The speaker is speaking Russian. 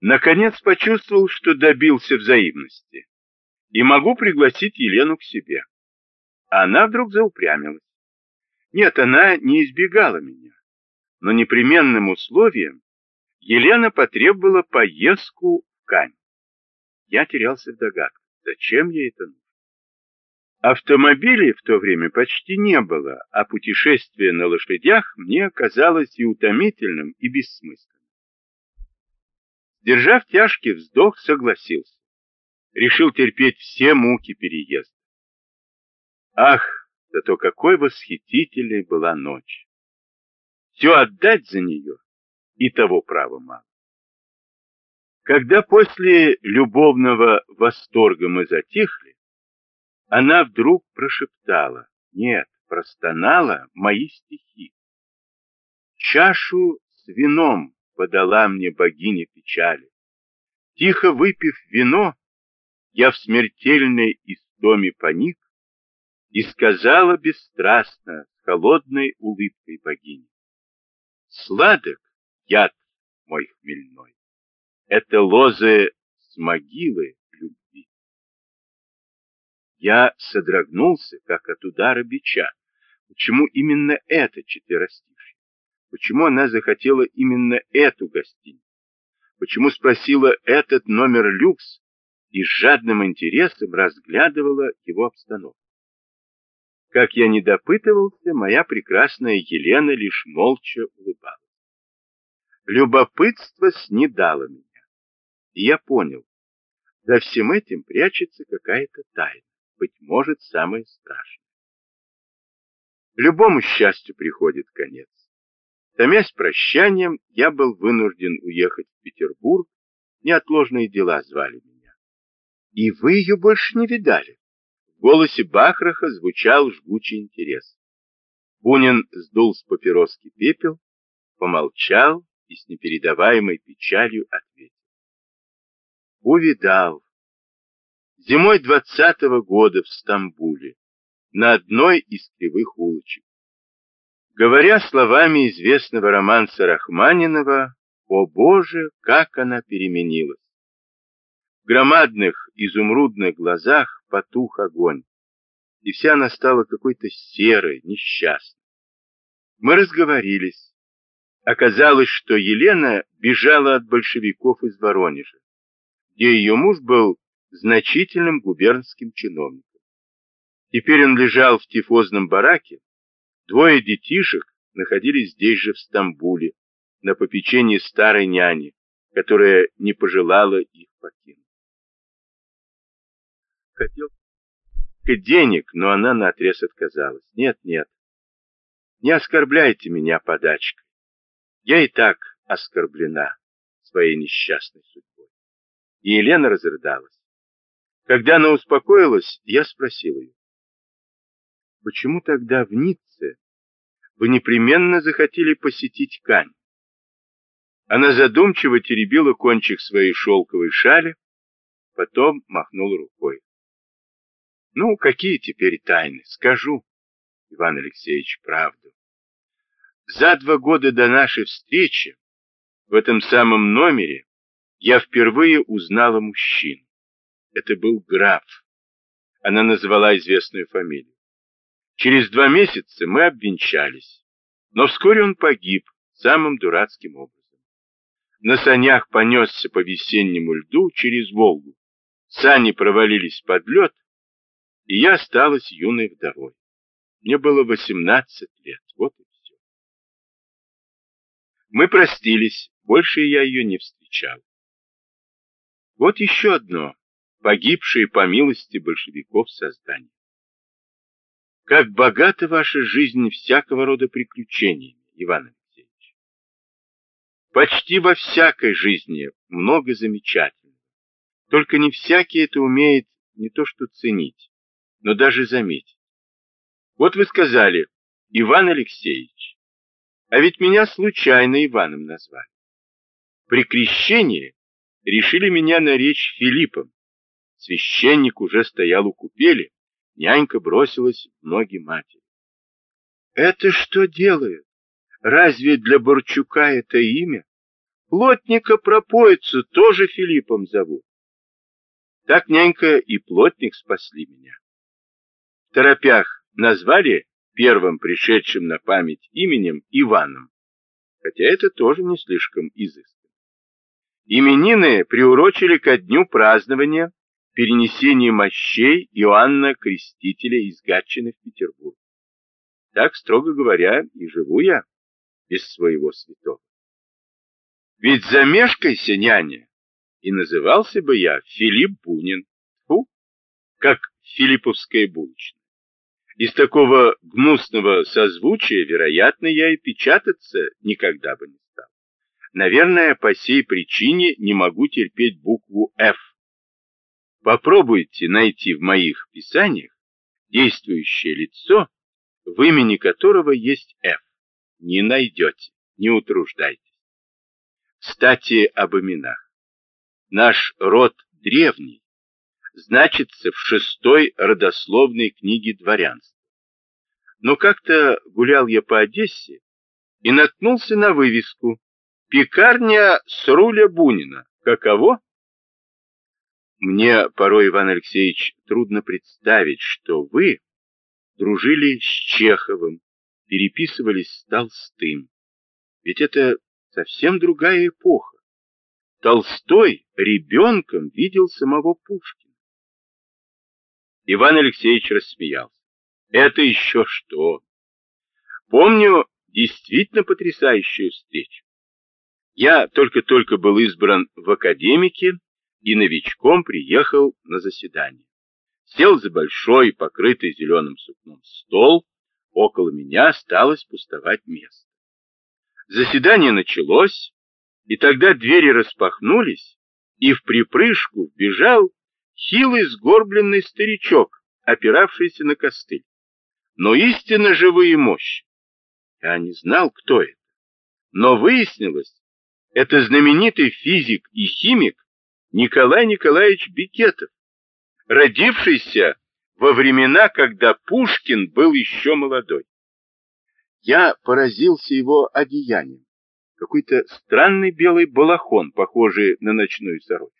Наконец почувствовал, что добился взаимности, и могу пригласить Елену к себе. Она вдруг заупрямилась. Нет, она не избегала меня, но непременным условием Елена потребовала поездку в Кань. Я терялся в догадках, зачем ей это нужно. Автомобилей в то время почти не было, а путешествие на лошадях мне казалось и утомительным, и бессмысленным. Держав тяжкий вздох, согласился. Решил терпеть все муки переезда. Ах, зато какой восхитительной была ночь! Все отдать за нее, и того права мало. Когда после любовного восторга мы затихли, она вдруг прошептала, нет, простонала мои стихи. Чашу с вином подала мне богиня печали. Тихо выпив вино, я в смертельной истоме поник и сказала бесстрастно с холодной улыбкой богини. Сладок яд мой хмельной, это лозы с могилы любви. Я содрогнулся, как от удара бича. Почему именно это четверостишье? Почему она захотела именно эту гостиницу? Почему спросила этот номер люкс и с жадным интересом разглядывала его обстановку? Как я не допытывался, моя прекрасная Елена лишь молча улыбалась. Любопытство снедало меня. И я понял, за всем этим прячется какая-то тайна, быть может, самая страшная. Любому счастью приходит конец. Томясь прощанием, я был вынужден уехать в Петербург, неотложные дела звали меня. И вы ее больше не видали? В голосе Бахраха звучал жгучий интерес. Бунин сдул с папироски пепел, помолчал и с непередаваемой печалью ответил. Увидал. Зимой двадцатого года в Стамбуле, на одной из кривых улочек. Говоря словами известного романса Рахманинова, «О Боже, как она переменилась!» В громадных изумрудных глазах потух огонь, и вся она стала какой-то серой, несчастной. Мы разговорились. Оказалось, что Елена бежала от большевиков из Воронежа, где ее муж был значительным губернским чиновником. Теперь он лежал в тифозном бараке, Двое детишек находились здесь же, в Стамбуле, на попечении старой няни, которая не пожелала их покинуть. Хотел денег, но она наотрез отказалась. Нет, нет, не оскорбляйте меня подачкой. Я и так оскорблена своей несчастной судьбой. И Елена разрыдалась. Когда она успокоилась, я спросил ее, почему тогда в Ницце вы непременно захотели посетить Кань? Она задумчиво теребила кончик своей шелковой шали, потом махнула рукой. Ну, какие теперь тайны? Скажу, Иван Алексеевич, правду. За два года до нашей встречи в этом самом номере я впервые узнала мужчину. Это был граф. Она назвала известную фамилию. Через два месяца мы обвенчались, но вскоре он погиб самым дурацким образом. На санях понесся по весеннему льду через Волгу. Сани провалились под лед, и я осталась юной вдовой. Мне было 18 лет, вот и все. Мы простились, больше я ее не встречал. Вот еще одно, погибшее по милости большевиков создание. Как богата ваша жизнь всякого рода приключениями, Иван Алексеевич. Почти во всякой жизни много замечательного. Только не всякий это умеет не то что ценить, но даже заметить. Вот вы сказали, Иван Алексеевич, а ведь меня случайно Иваном назвали. При крещении решили меня наречь Филиппом. Священник уже стоял у купели, Нянька бросилась в ноги матери. Это что делает? Разве для Борчука это имя? Плотника пропоицу тоже Филиппом зовут. Так нянька и плотник спасли меня. В торопях назвали первым пришедшим на память именем Иваном, хотя это тоже не слишком изысканно. Именины приурочили ко дню празднования перенесения мощей Иоанна Крестителя из Гатчины в Петербург. Так, строго говоря, и живу я без своего святого. Ведь замешкайся, няня, и назывался бы я Филипп Бунин, фу, как Филипповская булочная. Из такого гнусного созвучия, вероятно, я и печататься никогда бы не стал. Наверное, по сей причине не могу терпеть букву «Ф». Попробуйте найти в моих писаниях действующее лицо, в имени которого есть «Ф». Не найдете, не утруждайтесь. Кстати, об именах. Наш род древний, значится в шестой родословной книге дворянства. Но как-то гулял я по Одессе и наткнулся на вывеску «Пекарня с руля Бунина». Каково? Мне порой, Иван Алексеевич, трудно представить, что вы дружили с Чеховым, переписывались с Толстым. Ведь это совсем другая эпоха. Толстой ребенком видел самого Пушкина. Иван Алексеевич рассмеялся. Это еще что? Помню действительно потрясающую встречу. Я только-только был избран в академике и новичком приехал на заседание. Сел за большой, покрытый зеленым сукном стол, около меня осталось пустовать место. Заседание началось, и тогда двери распахнулись, и в припрыжку вбежал хилый сгорбленный старичок, опиравшийся на костыль. Но истинно живые мощи. Я не знал, кто это. Но выяснилось, это знаменитый физик и химик Николай Николаевич Бикетов, родившийся во времена, когда Пушкин был еще молодой. Я поразился его одеянием. Какой-то странный белый балахон, похожий на ночную сорочку.